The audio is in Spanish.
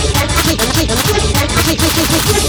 Hey, hey, hey, hey, hey,